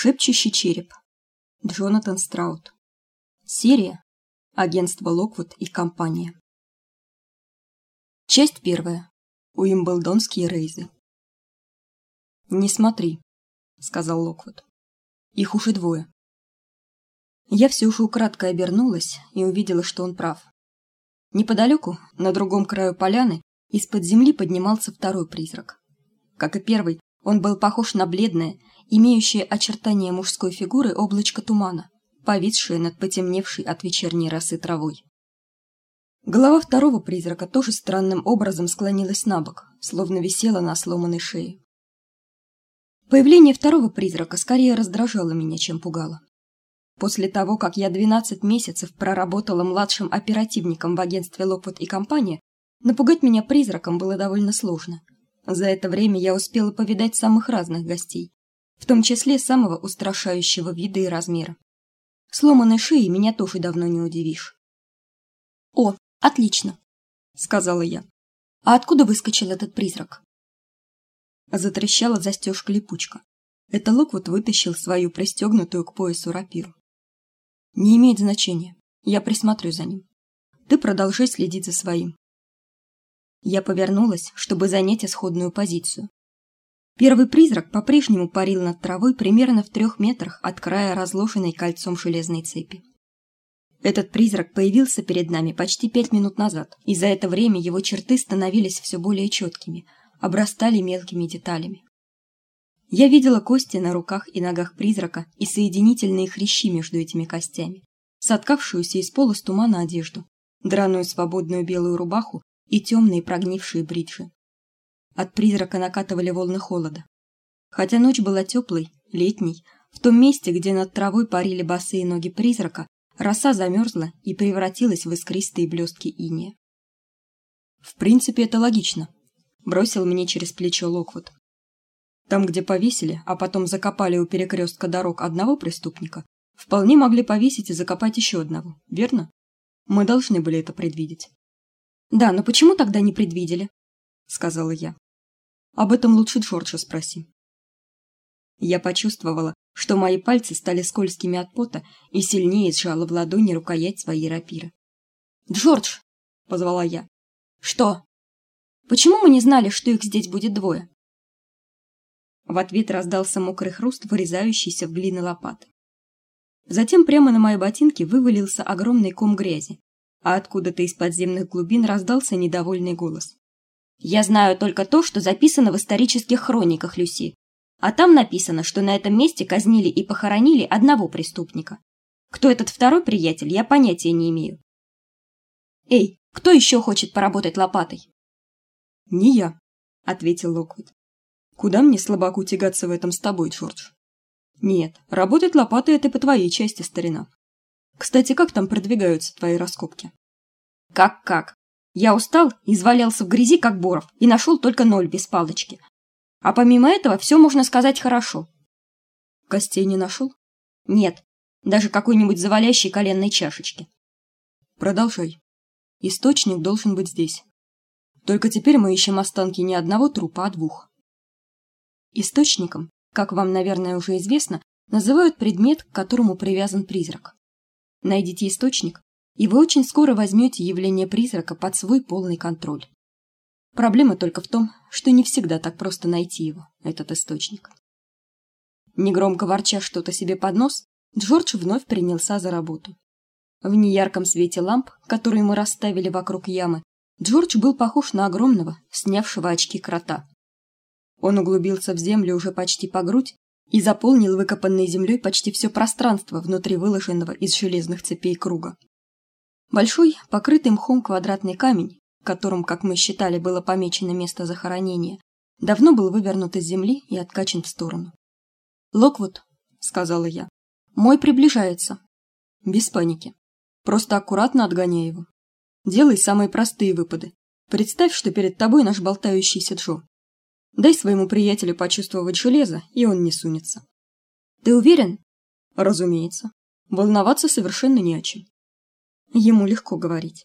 Шепчущий череп. Джонатан Страут. Серия. Агентство Локвуд и компания. Часть первая. Уимблдонские рейзы. Не смотри, сказал Локвуд. Их уже двое. Я все же украдкой обернулась и увидела, что он прав. Неподалеку, на другом краю поляны, из-под земли поднимался второй призрак. Как и первый, он был похож на бледное, имеющее очертания мужской фигуры облачко тумана, повисшее над потемневшей от вечерней росы травой. Голова второго призрака тоже странным образом склонилась на бок, словно висела на сломанной шее. Появление второго призрака скорее раздражало меня, чем пугало. После того, как я 12 месяцев проработала младшим оперативником в агентстве Локвуд и компания, напугать меня призраком было довольно сложно. За это время я успела повидать самых разных гостей, в том числе самого устрашающего вида и размера. Сломанной шеей меня тоже давно не удивишь. О, отлично, сказала я. А откуда выскочил этот призрак? Затрещала застежка липучка. Это Локвуд вытащил свою пристегнутую к поясу рапиру. Не имеет значения. Я присмотрю за ним. Ты продолжай следить за своим. Я повернулась, чтобы занять исходную позицию. Первый призрак по-прежнему парил над травой примерно в трех метрах от края разложенной кольцом железной цепи. Этот призрак появился перед нами почти пять минут назад, и за это время его черты становились все более четкими, обрастали мелкими деталями. Я видела кости на руках и ногах призрака и соединительные хрящи между этими костями, соткавшуюся из пола тумана одежду, драную свободную белую рубаху и темные прогнившие бриджи. От призрака накатывали волны холода. Хотя ночь была теплой, летней, в том месте, где над травой парили босые ноги призрака, роса замерзла и превратилась в искристые блестки инея. В принципе, это логично, бросил мне через плечо Локвуд. Там, где повесили, а потом закопали у перекрестка дорог одного преступника, вполне могли повесить и закопать еще одного, верно? Мы должны были это предвидеть. Да, но почему тогда не предвидели? сказала я. Об этом лучше Джорджа спроси. Я почувствовала, что мои пальцы стали скользкими от пота и сильнее сжала в ладони рукоять своей рапиры. "Джордж", позвала я. "Что? Почему мы не знали, что их здесь будет двое?" В ответ раздался мокрый хруст, вырезающийся в глины лопаты. Затем прямо на мои ботинки вывалился огромный ком грязи, а откуда-то из подземных глубин раздался недовольный голос. Я знаю только то, что записано в исторических хрониках Люси. А там написано, что на этом месте казнили и похоронили одного преступника. Кто этот второй приятель, я понятия не имею. Эй, кто еще хочет поработать лопатой? Не я, ответил Локвуд. Куда мне слабаку тягаться в этом с тобой, Джордж? Нет, работать лопатой это по твоей части, старина. Кстати, как там продвигаются твои раскопки? Как-как? Я устал, извалялся в грязи, как боров, и нашел только ноль без палочки. А помимо этого все можно сказать хорошо. Костей не нашел? Нет, даже какой-нибудь завалящей коленной чашечки. Продолжай. Источник должен быть здесь. Только теперь мы ищем останки не одного трупа, а двух. Источником, как вам, наверное, уже известно, называют предмет, к которому привязан призрак. Найдите источник, и вы очень скоро возьмете явление призрака под свой полный контроль. Проблема только в том, что не всегда так просто найти его, этот источник. Негромко ворча что-то себе под нос, Джордж вновь принялся за работу. В неярком свете ламп, которые мы расставили вокруг ямы, Джордж был похож на огромного, снявшего очки крота. Он углубился в землю уже почти по грудь и заполнил выкопанной землей почти все пространство внутри выложенного из железных цепей круга. Большой, покрытый мхом квадратный камень, которым, как мы считали, было помечено место захоронения, давно был вывернут из земли и откачан в сторону. "Локвуд", сказала я. "Мой приближается. Без паники. Просто аккуратно отгоняй его. Делай самые простые выпады. Представь, что перед тобой наш болтающийся Джо. Дай своему приятелю почувствовать железо, и он не сунется. Ты уверен? Разумеется. Волноваться совершенно не о чем. Ему легко говорить.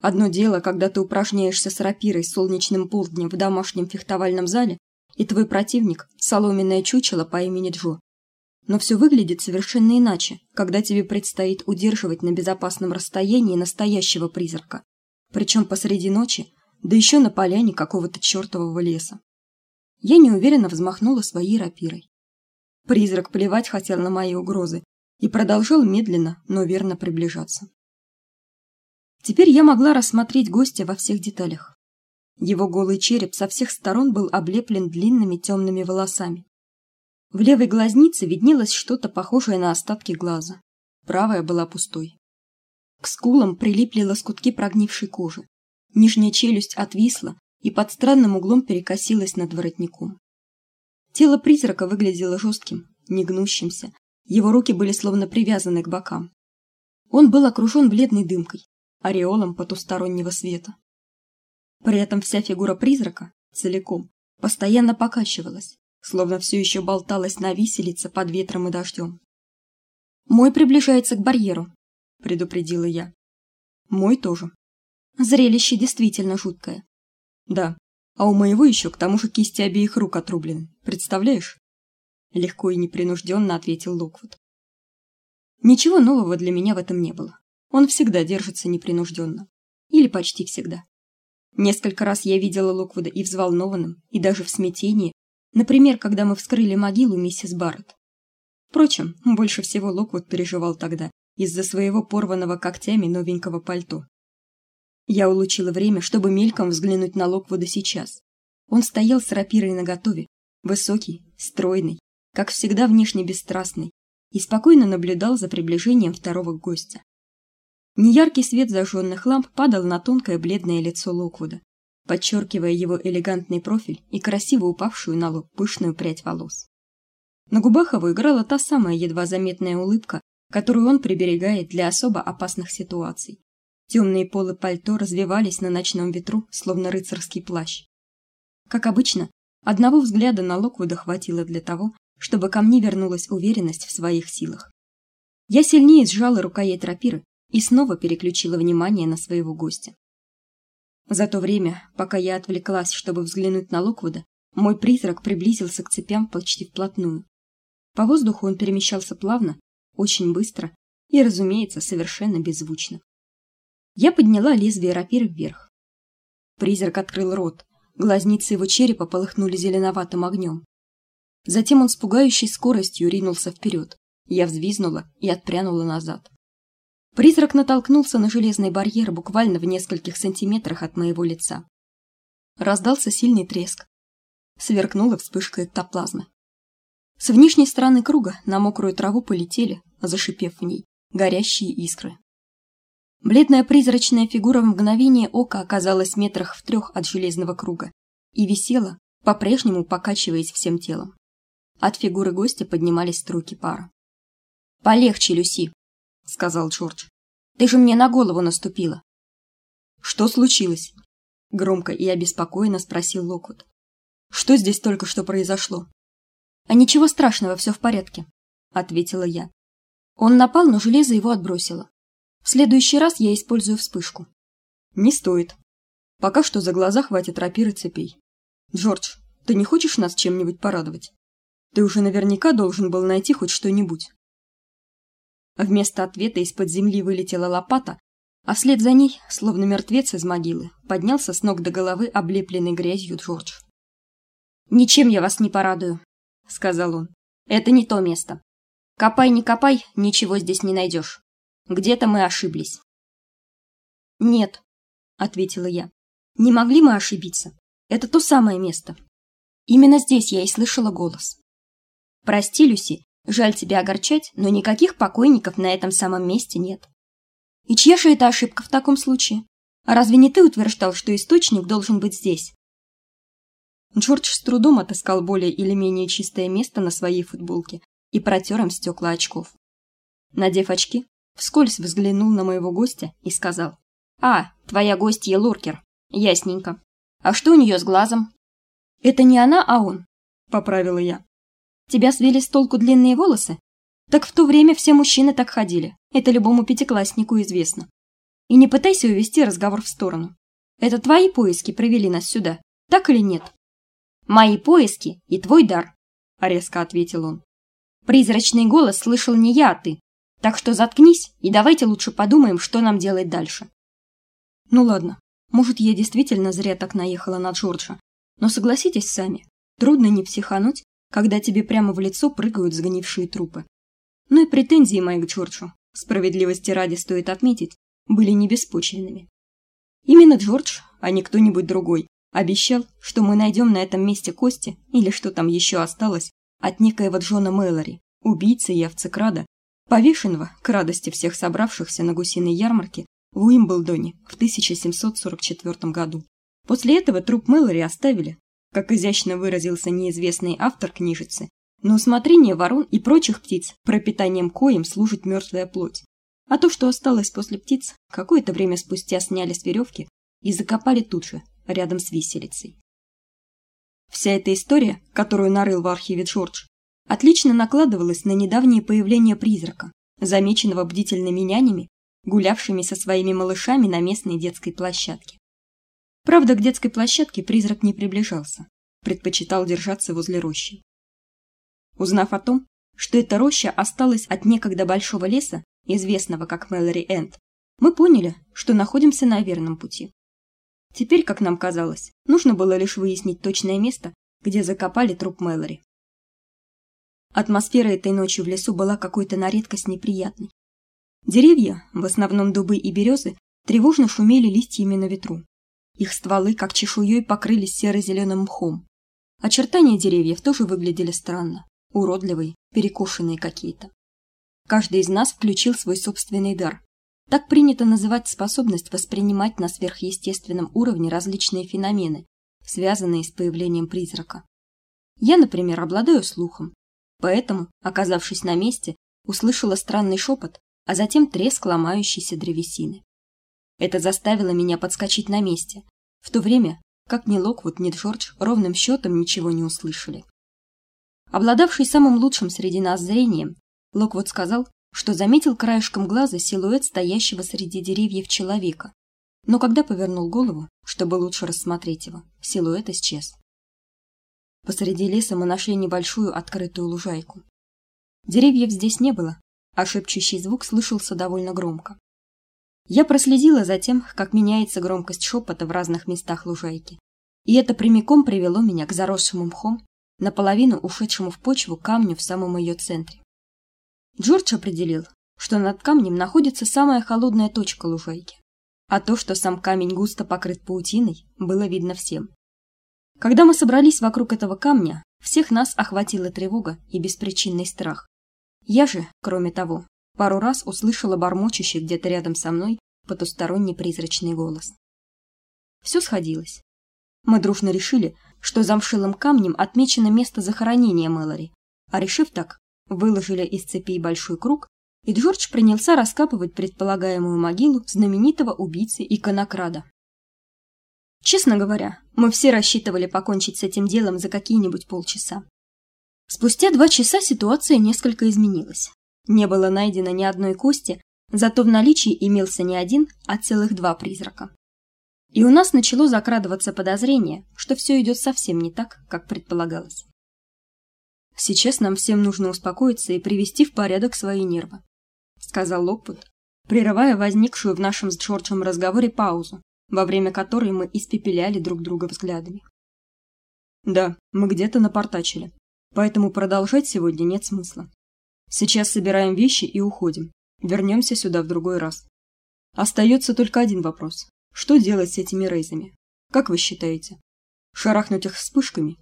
Одно дело, когда ты упражняешься с рапирой солнечным полднем в домашнем фехтовальном зале, и твой противник соломенное чучело по имени Джо. но все выглядит совершенно иначе, когда тебе предстоит удерживать на безопасном расстоянии настоящего призрака, причем посреди ночи, да еще на поляне какого-то чертового леса. Я неуверенно взмахнула своей рапирой. Призрак плевать хотел на мои угрозы и продолжал медленно, но верно приближаться. Теперь я могла рассмотреть гостя во всех деталях. Его голый череп со всех сторон был облеплен длинными темными волосами. В левой глазнице виднелось что-то похожее на остатки глаза. Правая была пустой. К скулам прилипли лоскутки прогнившей кожи. Нижняя челюсть отвисла и под странным углом перекосилась над воротником. Тело призрака выглядело жестким, негнущимся. Его руки были словно привязаны к бокам. Он был окружен бледной дымкой, ореолом потустороннего света. При этом вся фигура призрака, целиком, постоянно покачивалась, словно все еще болталась на виселице под ветром и дождем. «Мой приближается к барьеру», — предупредила я. «Мой тоже». Зрелище действительно жуткое. «Да, а у моего еще к тому же кисти обеих рук отрублены, представляешь?» Легко и непринужденно ответил Локвуд. Ничего нового для меня в этом не было. Он всегда держится непринужденно. Или почти всегда. Несколько раз я видела Локвуда и взволнованным, и даже в смятении, например, когда мы вскрыли могилу миссис Барретт. Впрочем, больше всего Локвуд переживал тогда из-за своего порванного когтями новенького пальто. Я улучила время, чтобы мельком взглянуть на Локвуда сейчас. Он стоял с рапирой наготове, высокий, стройный, как всегда внешне бесстрастный, и спокойно наблюдал за приближением второго гостя. Неяркий свет зажженных ламп падал на тонкое бледное лицо Локвуда, подчеркивая его элегантный профиль и красиво упавшую на лоб пышную прядь волос. На губах его играла та самая едва заметная улыбка, которую он приберегает для особо опасных ситуаций. Темные полы пальто развевались на ночном ветру, словно рыцарский плащ. Как обычно, одного взгляда на Локвуда хватило для того, чтобы ко мне вернулась уверенность в своих силах. Я сильнее сжала рукоять рапиры и снова переключила внимание на своего гостя. За то время, пока я отвлеклась, чтобы взглянуть на Локвуда, мой призрак приблизился к цепям почти вплотную. По воздуху он перемещался плавно, очень быстро и, разумеется, совершенно беззвучно. Я подняла лезвие рапиры вверх. Призрак открыл рот, глазницы его черепа полыхнули зеленоватым огнем. Затем он с пугающей скоростью ринулся вперед. Я взвизнула и отпрянула назад. Призрак натолкнулся на железный барьер буквально в нескольких сантиметрах от моего лица. Раздался сильный треск. Сверкнула вспышка эктоплазмы. С внешней стороны круга на мокрую траву полетели, зашипев в ней, горящие искры. Бледная призрачная фигура в мгновение ока оказалась метрах в трех от железного круга и висела, по-прежнему покачиваясь всем телом. От фигуры гостя поднимались струйки пара. «Полегче, Люси», сказал Джордж. Ты же мне на голову наступила. Что случилось? громко и обеспокоенно спросил Локвуд. Что здесь только что произошло? А ничего страшного, все в порядке, ответила я. Он напал, но железо его отбросило. В следующий раз я использую вспышку. Не стоит. Пока что за глаза хватит рапиры цепей. Джордж, ты не хочешь нас чем-нибудь порадовать? Ты уже наверняка должен был найти хоть что-нибудь. Вместо ответа из-под земли вылетела лопата, а вслед за ней, словно мертвец из могилы, поднялся с ног до головы облепленный грязью Джордж. «Ничем я вас не порадую», — сказал он. «Это не то место. Копай, не копай, ничего здесь не найдешь. Где-то мы ошиблись». «Нет», — ответила я. «Не могли мы ошибиться. Это то самое место. Именно здесь я и слышала голос. Прости, Люси, Жаль тебя огорчать, но никаких покойников на этом самом месте нет. И чья же это ошибка в таком случае? А разве не ты утверждал, что источник должен быть здесь? Джордж с трудом отыскал более или менее чистое место на своей футболке и протер им стекла очков. Надев очки, вскользь взглянул на моего гостя и сказал. «А, твоя гостья Луркер. Ясненько. А что у нее с глазом?» «Это не она, а он», — поправила я. Тебя свели с толку длинные волосы? Так в то время все мужчины так ходили. Это любому пятикласснику известно. И не пытайся увести разговор в сторону. Это твои поиски привели нас сюда, так или нет? Мои поиски и твой дар, резко ответил он. Призрачный голос слышал не я, а ты. Так что заткнись и давайте лучше подумаем, что нам делать дальше. Ну ладно, может, я действительно зря так наехала на Джорджа, но согласитесь сами, трудно не психануть, когда тебе прямо в лицо прыгают сгнившие трупы. Ну и претензии мои к Джорджу, справедливости ради стоит отметить, были не беспочвенными. Именно Джордж, а не кто-нибудь другой, обещал, что мы найдем на этом месте кости или что там еще осталось от некоего Джона Мэллори, убийцы и овцекрада, повешенного, к радости всех собравшихся на гусиной ярмарке в Уимблдоне в 1744 году. После этого труп Мэллори оставили, как изящно выразился неизвестный автор книжицы, на усмотрение ворон и прочих птиц, пропитанием коим служит мертвая плоть. А то, что осталось после птиц, какое-то время спустя сняли с веревки и закопали тут же, рядом с виселицей. Вся эта история, которую нарыл в архиве Джордж, отлично накладывалась на недавнее появление призрака, замеченного бдительными нянями, гулявшими со своими малышами на местной детской площадке. Правда, к детской площадке призрак не приближался, предпочитал держаться возле рощи. Узнав о том, что эта роща осталась от некогда большого леса, известного как Мэлори Энд, мы поняли, что находимся на верном пути. Теперь, как нам казалось, нужно было лишь выяснить точное место, где закопали труп Мэлори. Атмосфера этой ночью в лесу была какой-то на редкость неприятной. Деревья, в основном дубы и березы, тревожно шумели листьями на ветру. Их стволы, как чешуей, покрылись серо-зеленым мхом. Очертания деревьев тоже выглядели странно, уродливые, перекошенные какие-то. Каждый из нас включил свой собственный дар, так принято называть способность воспринимать на сверхъестественном уровне различные феномены, связанные с появлением призрака. Я, например, обладаю слухом, поэтому, оказавшись на месте, услышала странный шепот, а затем треск ломающейся древесины. Это заставило меня подскочить на месте, в то время как ни Локвуд, ни Джордж ровным счетом ничего не услышали. Обладавший самым лучшим среди нас зрением, Локвуд сказал, что заметил краешком глаза силуэт стоящего среди деревьев человека. Но когда повернул голову, чтобы лучше рассмотреть его, силуэт исчез. Посреди леса мы нашли небольшую открытую лужайку. Деревьев здесь не было, а шепчущий звук слышался довольно громко. Я проследила за тем, как меняется громкость шепота в разных местах лужайки, и это прямиком привело меня к заросшему мхом, наполовину ушедшему в почву камню в самом ее центре. Джордж определил, что над камнем находится самая холодная точка лужайки, а то, что сам камень густо покрыт паутиной, было видно всем. Когда мы собрались вокруг этого камня, всех нас охватила тревога и беспричинный страх. Я же, кроме того, пару раз услышала бормочущий где-то рядом со мной потусторонний призрачный голос. Все сходилось. Мы дружно решили, что замшилым камнем отмечено место захоронения Мэлори, а решив так, выложили из цепей большой круг, и Джордж принялся раскапывать предполагаемую могилу знаменитого убийцы и конокрада. Честно говоря, мы все рассчитывали покончить с этим делом за какие-нибудь полчаса. Спустя два часа ситуация несколько изменилась. Не было найдено ни одной кости, зато в наличии имелся не один, а целых два призрака. И у нас начало закрадываться подозрение, что все идет совсем не так, как предполагалось. Сейчас нам всем нужно успокоиться и привести в порядок свои нервы, сказал Локвуд, прерывая возникшую в нашем с Джорджем разговоре паузу, во время которой мы испепеляли друг друга взглядами. Да, мы где-то напортачили, поэтому продолжать сегодня нет смысла. Сейчас собираем вещи и уходим. Вернемся сюда в другой раз. Остается только один вопрос. Что делать с этими рейзами? Как вы считаете? Шарахнуть их вспышками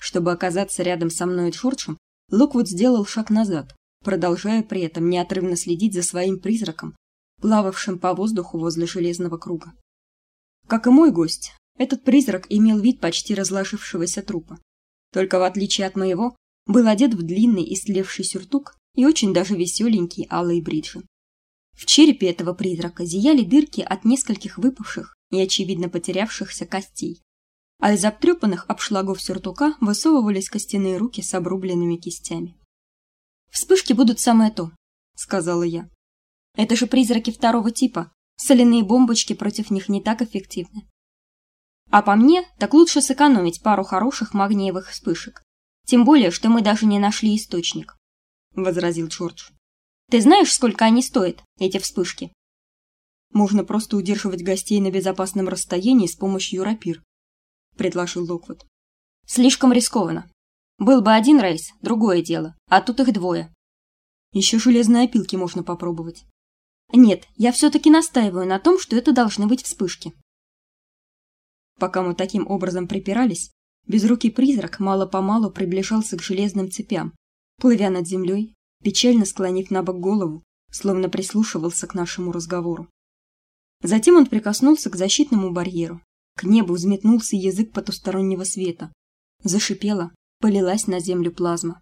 чтобы оказаться рядом со мной и Джорджем, Локвуд сделал шаг назад, продолжая при этом неотрывно следить за своим призраком, плававшим по воздуху возле железного круга. Как и мой гость, этот призрак имел вид почти разложившегося трупа. Только в отличие от моего, был одет в длинный истлевший сюртук и очень даже веселенький алые бриджи. В черепе этого призрака зияли дырки от нескольких выпавших и очевидно потерявшихся костей а из обтрепанных обшлагов сюртука высовывались костяные руки с обрубленными кистями. «Вспышки будут самое то», — сказала я. «Это же призраки второго типа. Соляные бомбочки против них не так эффективны. А по мне, так лучше сэкономить пару хороших магниевых вспышек. Тем более, что мы даже не нашли источник, возразил Джордж. Ты знаешь, сколько они стоят, эти вспышки? Можно просто удерживать гостей на безопасном расстоянии с помощью рапир, предложил Локвуд. Слишком рискованно. Был бы один рейс, другое дело, а тут их двое. Еще железные опилки можно попробовать. Нет, я все-таки настаиваю на том, что это должны быть вспышки. Пока мы таким образом припирались, безрукий призрак мало-помалу приближался к железным цепям, плывя над землей, печально склонив на бок голову, словно прислушивался к нашему разговору. Затем он прикоснулся к защитному барьеру. К небу взметнулся язык потустороннего света. Зашипела, полилась на землю плазма.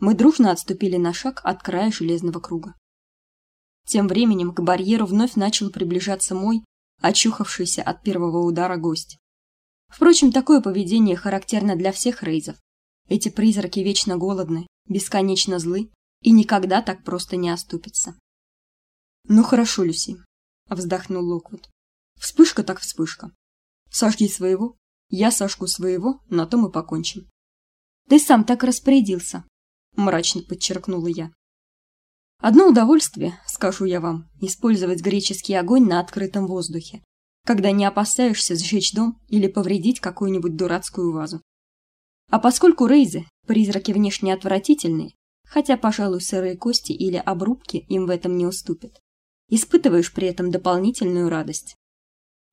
Мы дружно отступили на шаг от края железного круга. Тем временем к барьеру вновь начал приближаться мой, очухавшийся от первого удара гость. Впрочем, такое поведение характерно для всех рейзов. Эти призраки вечно голодны, бесконечно злы и никогда так просто не оступятся. Ну хорошо, Люси, вздохнул Локвуд. Вспышка так вспышка. Сожги своего, я сожгу своего, на том и покончим. Ты сам так распорядился, мрачно подчеркнула я. Одно удовольствие, скажу я вам, использовать греческий огонь на открытом воздухе, когда не опасаешься сжечь дом или повредить какую-нибудь дурацкую вазу. А поскольку рейзы призраки внешне отвратительные, хотя, пожалуй, сырые кости или обрубки им в этом не уступят, испытываешь при этом дополнительную радость.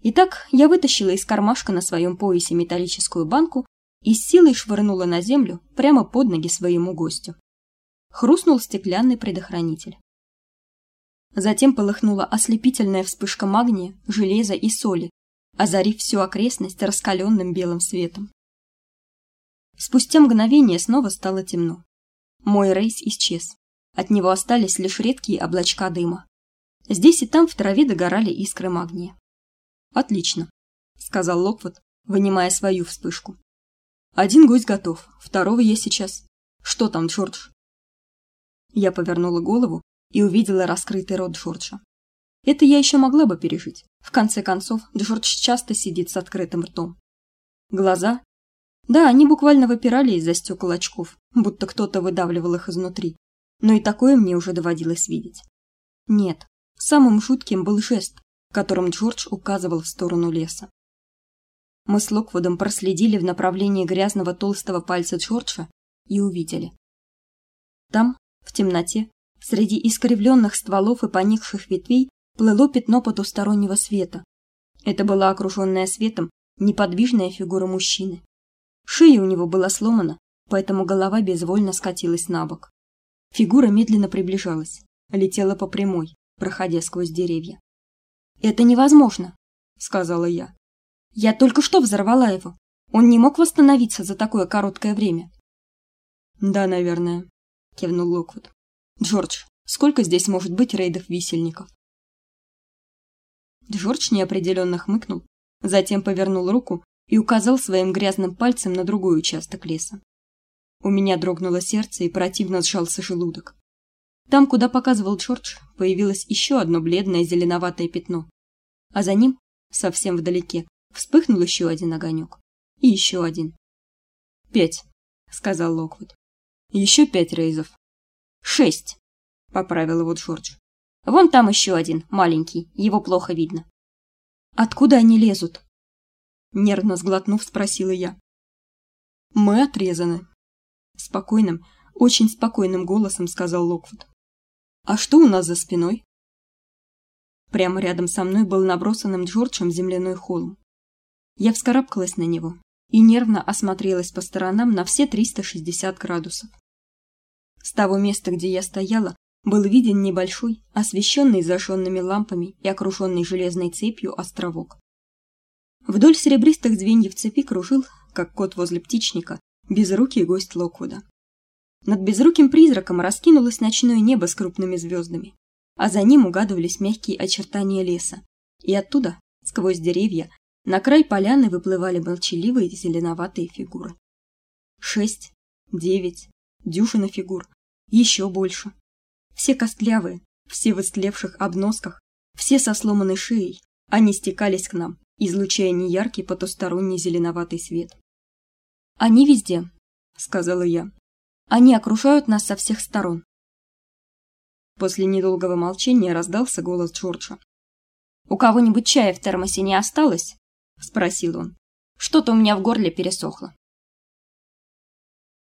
Итак, я вытащила из кармашка на своем поясе металлическую банку и с силой швырнула на землю прямо под ноги своему гостю хрустнул стеклянный предохранитель. Затем полыхнула ослепительная вспышка магния, железа и соли, озарив всю окрестность раскаленным белым светом. Спустя мгновение снова стало темно. Мой рейс исчез. От него остались лишь редкие облачка дыма. Здесь и там в траве догорали искры магния. Отлично, сказал Локвуд, вынимая свою вспышку. Один гость готов, второго я сейчас. Что там, Джордж? Я повернула голову и увидела раскрытый рот Джорджа. Это я еще могла бы пережить. В конце концов, Джордж часто сидит с открытым ртом. Глаза? Да, они буквально выпирали из-за стекол очков, будто кто-то выдавливал их изнутри. Но и такое мне уже доводилось видеть. Нет, самым жутким был жест, которым Джордж указывал в сторону леса. Мы с Локвудом проследили в направлении грязного толстого пальца Джорджа и увидели. Там, в темноте, среди искривленных стволов и поникших ветвей, плыло пятно потустороннего света. Это была окруженная светом неподвижная фигура мужчины. Шея у него была сломана, поэтому голова безвольно скатилась на бок. Фигура медленно приближалась, летела по прямой, проходя сквозь деревья. «Это невозможно», — сказала я. «Я только что взорвала его. Он не мог восстановиться за такое короткое время». «Да, наверное», кивнул Локвуд. Джордж, сколько здесь может быть рейдов-висельников? Джордж неопределенно хмыкнул, затем повернул руку и указал своим грязным пальцем на другой участок леса. У меня дрогнуло сердце и противно сжался желудок. Там, куда показывал Джордж, появилось еще одно бледное зеленоватое пятно, а за ним, совсем вдалеке, вспыхнул еще один огонек. И еще один. «Пять», — сказал Локвуд. Еще пять рейзов. Шесть, поправил его Джордж. Вон там еще один, маленький, его плохо видно. Откуда они лезут? Нервно сглотнув, спросила я. Мы отрезаны. Спокойным, очень спокойным голосом сказал Локвуд. А что у нас за спиной? Прямо рядом со мной был набросанным Джорджем земляной холм. Я вскарабкалась на него и нервно осмотрелась по сторонам на все 360 градусов. С того места, где я стояла, был виден небольшой, освещенный зажженными лампами и окруженный железной цепью островок. Вдоль серебристых звеньев цепи кружил, как кот возле птичника, безрукий гость Локвуда. Над безруким призраком раскинулось ночное небо с крупными звездами, а за ним угадывались мягкие очертания леса, и оттуда, сквозь деревья, на край поляны выплывали молчаливые зеленоватые фигуры. Шесть, девять, дюжина фигур, еще больше. Все костлявые, все в истлевших обносках, все со сломанной шеей, они стекались к нам, излучая неяркий потусторонний зеленоватый свет. «Они везде», — сказала я. Они окружают нас со всех сторон. После недолгого молчания раздался голос Джорджа. У кого-нибудь чая в термосе не осталось? спросил он. Что-то у меня в горле пересохло.